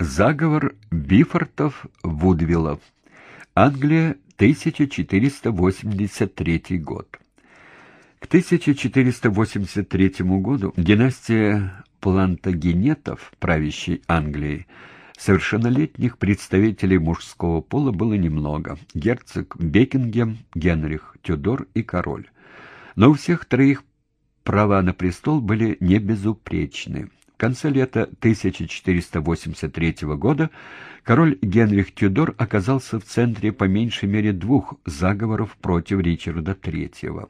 Заговор Бифортов-Вудвиллов. Англия, 1483 год. К 1483 году династия Плантагенетов, правящей Англией, совершеннолетних представителей мужского пола было немного. Герцог Бекингем, Генрих Тюдор и король. Но у всех троих права на престол были не безупречны. Конце лета 1483 года король Генрих Тюдор оказался в центре по меньшей мере двух заговоров против Ричарда III.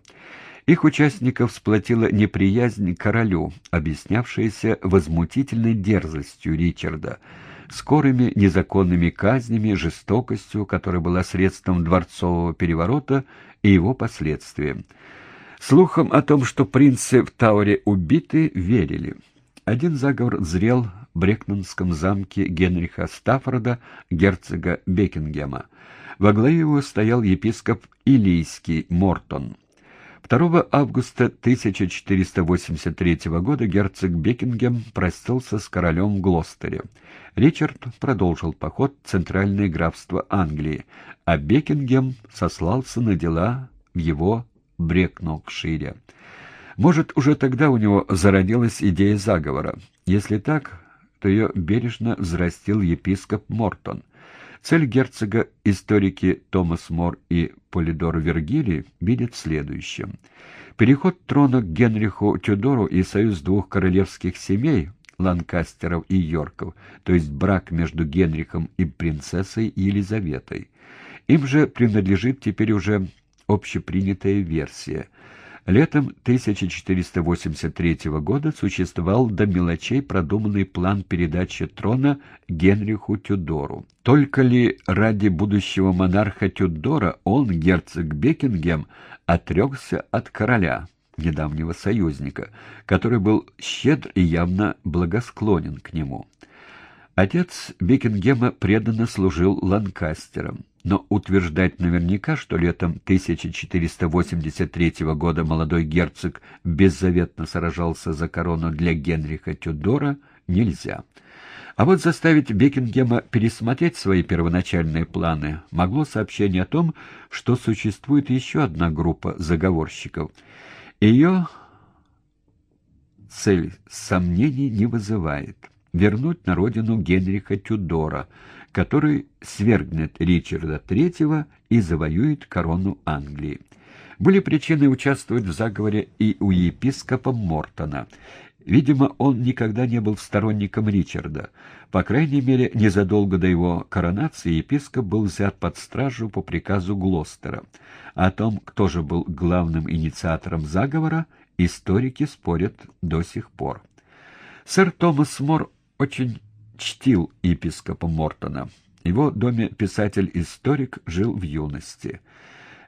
Их участников сплотила неприязнь к королю, объяснявшаяся возмутительной дерзостью Ричарда, скорыми незаконными казнями, жестокостью, которая была средством дворцового переворота и его последствием. Слухам о том, что принцы в Тауре убиты, верили. Один заговор зрел в Брекнанском замке Генриха Стаффорда, герцога Бекингема. Во главе его стоял епископ Илийский Мортон. 2 августа 1483 года герцог Бекингем простился с королем в Глостере. Ричард продолжил поход в центральное графство Англии, а Бекингем сослался на дела в его Брекнокшире. Может, уже тогда у него зародилась идея заговора. Если так, то ее бережно взрастил епископ Мортон. Цель герцога историки Томас Мор и Полидор Вергилий видят в следующем. Переход трона к Генриху Тюдору и союз двух королевских семей, Ланкастеров и Йорков, то есть брак между Генрихом и принцессой Елизаветой. Им же принадлежит теперь уже общепринятая версия – Летом 1483 года существовал до мелочей продуманный план передачи трона Генриху Тюдору. Только ли ради будущего монарха Тюдора он, герцог Бекингем, отрекся от короля, недавнего союзника, который был щедр и явно благосклонен к нему. Отец Бекингема преданно служил Ланкастером но утверждать наверняка, что летом 1483 года молодой герцог беззаветно сражался за корону для Генриха Тюдора, нельзя. А вот заставить Бекингема пересмотреть свои первоначальные планы могло сообщение о том, что существует еще одна группа заговорщиков. Ее цель сомнений не вызывает — вернуть на родину Генриха Тюдора — который свергнет Ричарда III и завоюет корону Англии. Были причины участвовать в заговоре и у епископа Мортона. Видимо, он никогда не был сторонником Ричарда. По крайней мере, незадолго до его коронации епископ был взят под стражу по приказу Глостера. О том, кто же был главным инициатором заговора, историки спорят до сих пор. Сэр Томас Мор очень чтил епископа Мортона. В его доме писатель-историк жил в юности.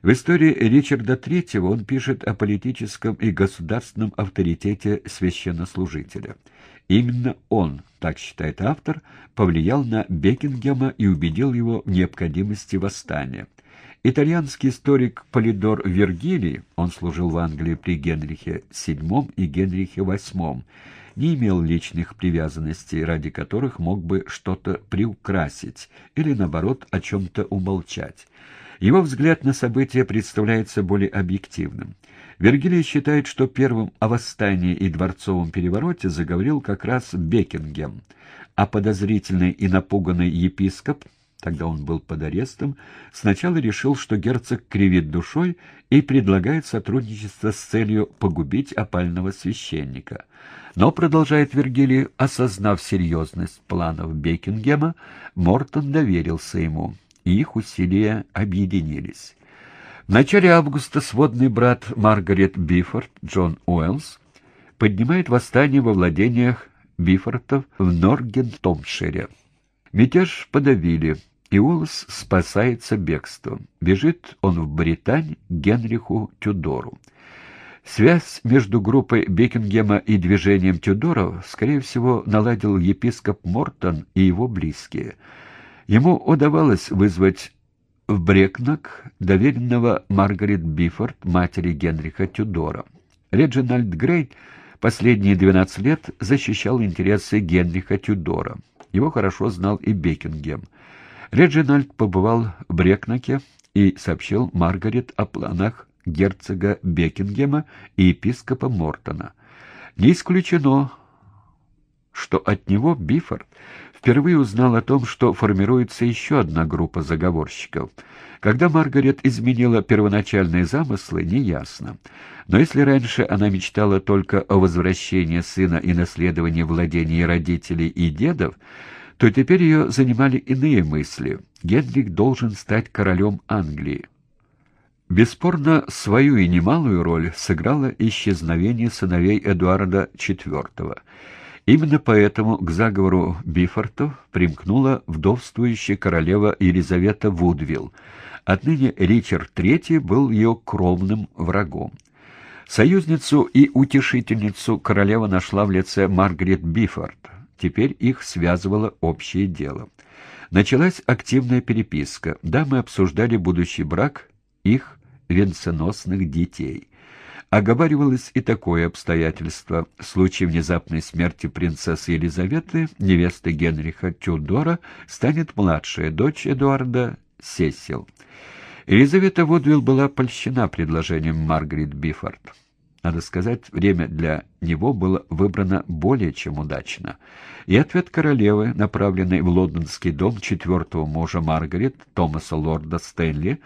В истории Ричарда III он пишет о политическом и государственном авторитете священнослужителя. Именно он, так считает автор, повлиял на Бекингема и убедил его в необходимости восстания. Итальянский историк Полидор Вергилий, он служил в Англии при Генрихе VII и Генрихе VIII, не имел личных привязанностей, ради которых мог бы что-то приукрасить или, наоборот, о чем-то умолчать. Его взгляд на события представляется более объективным. Вергилий считает, что первым о восстании и дворцовом перевороте заговорил как раз Бекингем, а подозрительный и напуганный епископ тогда он был под арестом, сначала решил, что герцог кривит душой и предлагает сотрудничество с целью погубить опального священника. Но, продолжает Вергилий, осознав серьезность планов Бекингема, Мортон доверился ему, и их усилия объединились. В начале августа сводный брат Маргарет Бифорд, Джон Уэллс, поднимает восстание во владениях Бифортов в Норгентомшире. Мятеж подавили, и Уоллес спасается бегством. Бежит он в Британь Генриху Тюдору. Связь между группой Бекингема и движением Тюдоров, скорее всего, наладил епископ Мортон и его близкие. Ему удавалось вызвать в Брекнак доверенного Маргарет Бифорд, матери Генриха Тюдора. Реджинальд Грей последние 12 лет защищал интересы Генриха Тюдора. Его хорошо знал и Бекингем. Реджинальд побывал в Брекнаке и сообщил Маргарет о планах герцога Бекингема и епископа Мортона. Не исключено, что от него Бифорд впервые узнал о том, что формируется еще одна группа заговорщиков. Когда Маргарет изменила первоначальные замыслы, неясно. Но если раньше она мечтала только о возвращении сына и наследовании владений родителей и дедов, то теперь ее занимали иные мысли. Генрих должен стать королем Англии. Бесспорно, свою и немалую роль сыграло исчезновение сыновей Эдуарда IV. Именно поэтому к заговору Бифортов примкнула вдовствующая королева Елизавета Вудвилл. Отныне Ричард III был ее кровным врагом. Союзницу и утешительницу королева нашла в лице Маргарет Бифорд. Теперь их связывало общее дело. Началась активная переписка. Дамы обсуждали будущий брак их венценосных детей. Оговаривалось и такое обстоятельство. В случае внезапной смерти принцессы Елизаветы, невесты Генриха Тюдора, станет младшая дочь Эдуарда Сесил. Елизавета Вудвилл была польщена предложением Маргарет Бифорд. Надо сказать, время для него было выбрано более чем удачно. И ответ королевы, направленный в лондонский дом четвертого мужа Маргарет, Томаса Лорда Стэнли,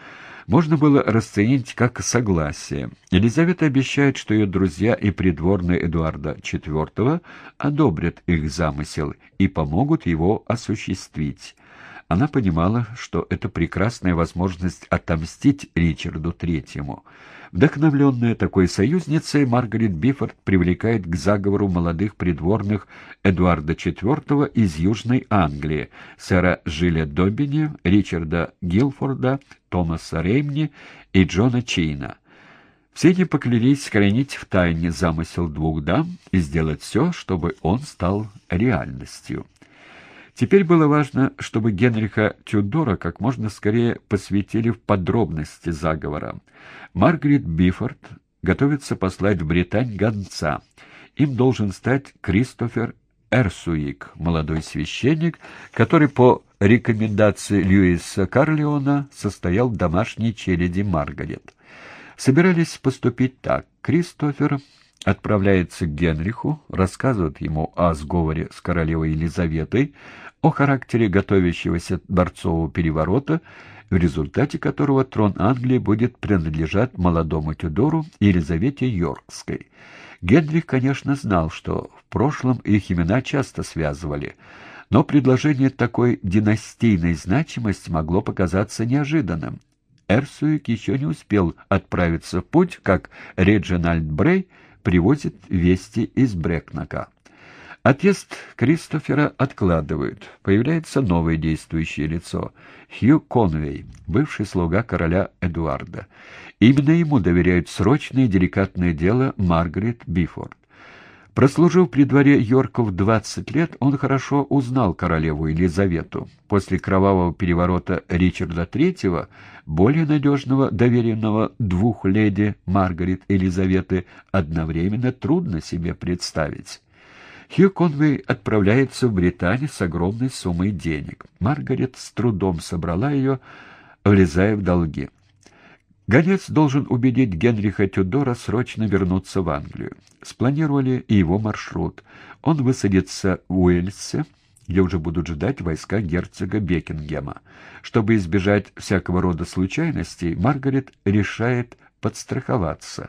можно было расценить как согласие. Елизавета обещает, что ее друзья и придворные Эдуарда IV одобрят их замысел и помогут его осуществить. Она понимала, что это прекрасная возможность отомстить Ричарду Третьему. Вдохновленная такой союзницей, Маргарет Бифорд привлекает к заговору молодых придворных Эдуарда IV из Южной Англии, сэра Жиля Добини, Ричарда Гилфорда, Томаса Реймни и Джона Чейна. Все они поклялись хранить в тайне замысел двух дам и сделать все, чтобы он стал реальностью. Теперь было важно, чтобы Генриха Тюдора как можно скорее посвятили в подробности заговора. Маргарет Бифорд готовится послать в Британь гонца. Им должен стать Кристофер Эрсуик, молодой священник, который по рекомендации Льюиса Карлеона состоял в домашней череди Маргарет. Собирались поступить так. Кристофер отправляется к Генриху, рассказывает ему о сговоре с королевой Елизаветой, о характере готовящегося дворцового переворота, в результате которого трон Англии будет принадлежать молодому Тюдору Елизавете Йоркской. Генрих, конечно, знал, что в прошлом их имена часто связывали, но предложение такой династийной значимости могло показаться неожиданным. Эрсуик еще не успел отправиться в путь, как Реджинальд Брей — привозит вести из Брекнака. Отъезд Кристофера откладывают. Появляется новое действующее лицо — Хью Конвей, бывший слуга короля Эдуарда. Именно ему доверяют срочное и деликатное дело Маргарет Бифорд. Прослужив при дворе Йорков 20 лет, он хорошо узнал королеву Елизавету. После кровавого переворота Ричарда III, более надежного, доверенного двух леди Маргарет Елизаветы, одновременно трудно себе представить. Хью Конвей отправляется в Британию с огромной суммой денег. Маргарет с трудом собрала ее, влезая в долги. Гонец должен убедить Генриха Тюдора срочно вернуться в Англию. Спланировали и его маршрут. Он высадится в Уэльсе, где уже будут ждать войска герцога Бекингема. Чтобы избежать всякого рода случайностей, Маргарет решает подстраховаться.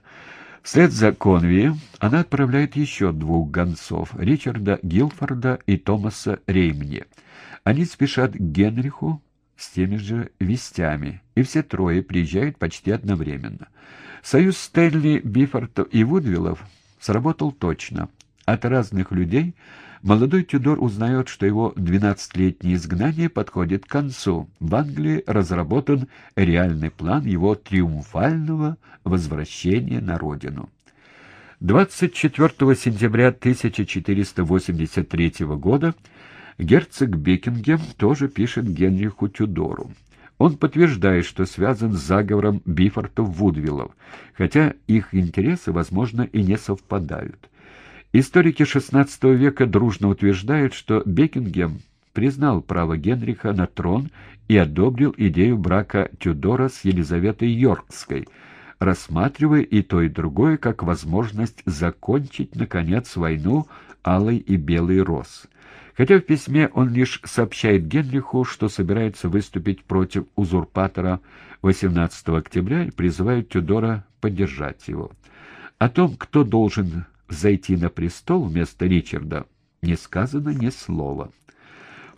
Вслед за Конви она отправляет еще двух гонцов — Ричарда Гилфорда и Томаса Реймни. Они спешат к Генриху, с теми же вестями, и все трое приезжают почти одновременно. Союз Стэнли, Бифортов и Вудвиллов сработал точно. От разных людей молодой Тюдор узнает, что его двенадцатилетнее изгнание подходит к концу. В Англии разработан реальный план его триумфального возвращения на родину. 24 сентября 1483 года Герцог Бекингем тоже пишет Генриху Тюдору. Он подтверждает, что связан с заговором Бифортов-Вудвиллов, хотя их интересы, возможно, и не совпадают. Историки XVI века дружно утверждают, что Бекингем признал право Генриха на трон и одобрил идею брака Тюдора с Елизаветой Йоркской, рассматривая и то, и другое как возможность закончить, наконец, войну алой и белой роз. Хотя в письме он лишь сообщает Генриху, что собирается выступить против узурпатора 18 октября и призывает Тюдора поддержать его. О том, кто должен зайти на престол вместо Ричарда, не сказано ни слова.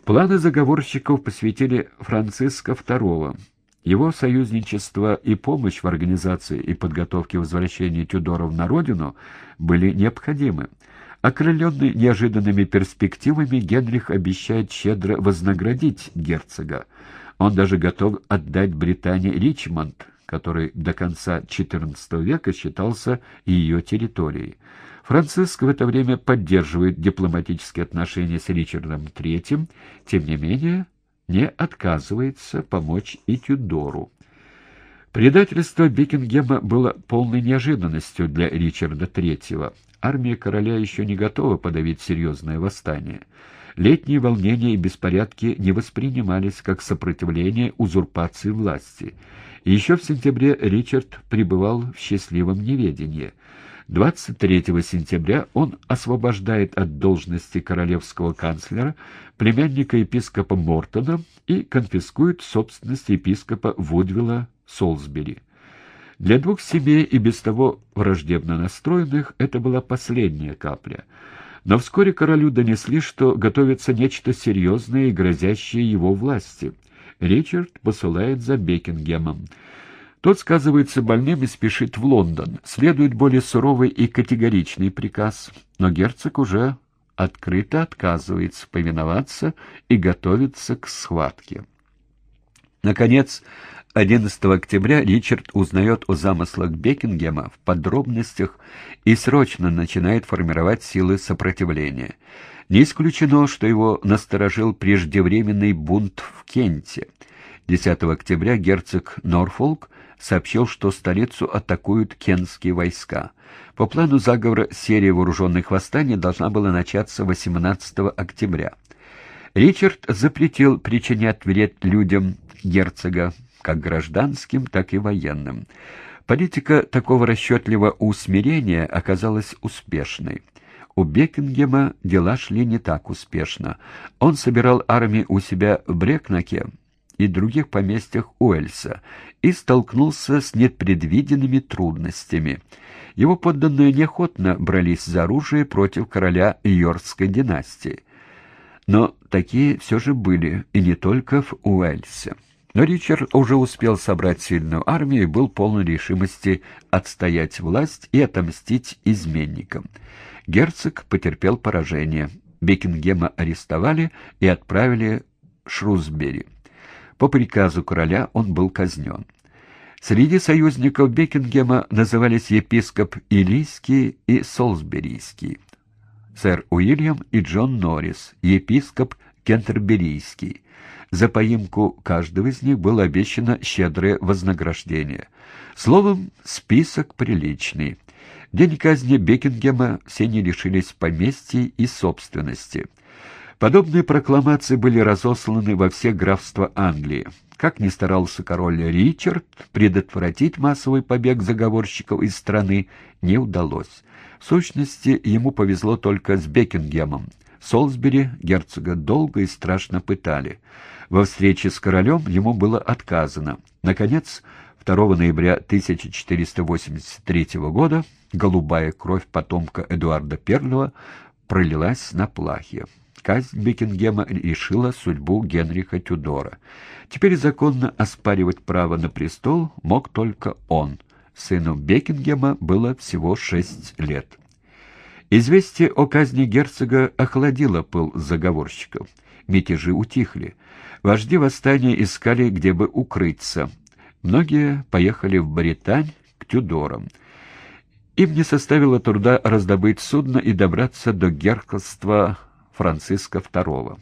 Планы заговорщиков посвятили Франциска II. Его союзничество и помощь в организации и подготовке возвращения Тюдоров на родину были необходимы. Окрыленный неожиданными перспективами, Генрих обещает щедро вознаградить герцога. Он даже готов отдать Британии Ричмонд, который до конца XIV века считался ее территорией. Франциск в это время поддерживает дипломатические отношения с Ричардом III, тем не менее не отказывается помочь и Тюдору. Предательство Бекингема было полной неожиданностью для Ричарда III. Армия короля еще не готова подавить серьезное восстание. Летние волнения и беспорядки не воспринимались как сопротивление узурпации власти. Еще в сентябре Ричард пребывал в счастливом неведении. 23 сентября он освобождает от должности королевского канцлера племянника епископа Мортона и конфискует собственность епископа Вудвилла Солсбери. Для двух семей и без того враждебно настроенных это была последняя капля. Но вскоре королю донесли, что готовится нечто серьезное и грозящее его власти. Ричард посылает за Бекингемом. Тот сказывается больным и спешит в Лондон. Следует более суровый и категоричный приказ, но герцог уже открыто отказывается повиноваться и готовится к схватке. Наконец, 11 октября Ричард узнает о замыслах Бекингема в подробностях и срочно начинает формировать силы сопротивления. Не исключено, что его насторожил преждевременный бунт в Кенте. 10 октября герцог Норфолк сообщил, что столицу атакуют кентские войска. По плану заговора серия вооруженных восстаний должна была начаться 18 октября. Ричард запретил причинять вред людям герцога, как гражданским, так и военным. Политика такого расчетливого усмирения оказалась успешной. У Бекингема дела шли не так успешно. Он собирал армии у себя в Брекнаке и других поместьях Уэльса и столкнулся с непредвиденными трудностями. Его подданные неохотно брались за оружие против короля Йоркской династии. Но такие все же были, и не только в Уэльсе. Но Ричард уже успел собрать сильную армию и был полон решимости отстоять власть и отомстить изменникам. Герцог потерпел поражение. Бекингема арестовали и отправили Шрусбери. По приказу короля он был казнен. Среди союзников Бекингема назывались епископ Илийский и Солсберийский, сэр Уильям и Джон Норрис, епископ Кентерберийский. За поимку каждого из них было обещано щедрое вознаграждение. Словом, список приличный. В день казни Бекингема все не лишились поместья и собственности. Подобные прокламации были разосланы во все графства Англии. Как ни старался король Ричард, предотвратить массовый побег заговорщиков из страны не удалось. В сущности, ему повезло только с Бекингемом. Солсбери герцога долго и страшно пытали. Во встрече с королем ему было отказано. Наконец, 2 ноября 1483 года голубая кровь потомка Эдуарда I пролилась на плахе. Казнь Бекингема решила судьбу Генриха Тюдора. Теперь законно оспаривать право на престол мог только он. Сыну Бекингема было всего шесть лет. Известие о казни герцога охладило пыл заговорщиков. Мятежи утихли. Вожди восстания искали, где бы укрыться. Многие поехали в Британь к Тюдорам. Им не составило труда раздобыть судно и добраться до герцогства Франциска II.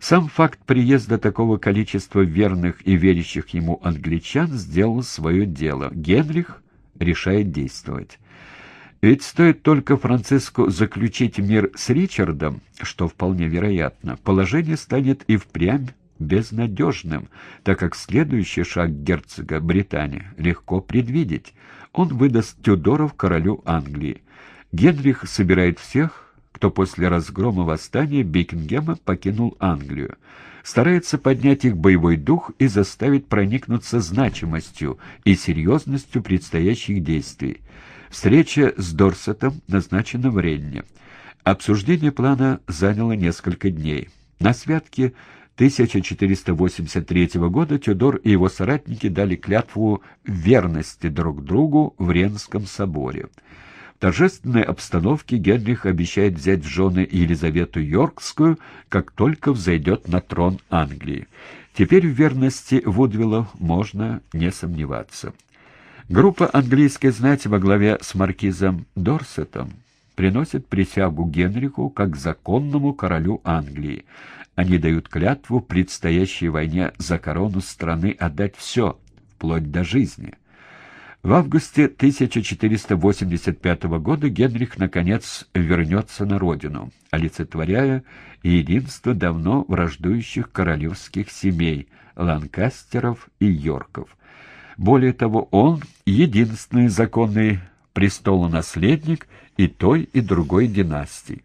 Сам факт приезда такого количества верных и верящих ему англичан сделал свое дело. Генрих решает действовать. Ведь стоит только Франциску заключить мир с Ричардом, что вполне вероятно, положение станет и впрямь безнадежным, так как следующий шаг герцога Британии легко предвидеть. Он выдаст Тюдоров королю Англии. Генрих собирает всех, кто после разгрома восстания Бекингема покинул Англию. Старается поднять их боевой дух и заставить проникнуться значимостью и серьезностью предстоящих действий. Встреча с Дорсетом назначена в Ренне. Обсуждение плана заняло несколько дней. На святке 1483 года Тюдор и его соратники дали клятву верности друг другу в Ренском соборе. В торжественной обстановке Генрих обещает взять в жены Елизавету Йоркскую, как только взойдет на трон Англии. Теперь в верности Вудвилла можно не сомневаться. Группа английской знати во главе с маркизом Дорсетом приносит присягу Генриху как законному королю Англии. Они дают клятву предстоящей войне за корону страны отдать все, вплоть до жизни. В августе 1485 года Генрих, наконец, вернется на родину, олицетворяя единство давно враждующих королевских семей – Ланкастеров и Йорков. Более того, он — единственный законный престолонаследник и той, и другой династии.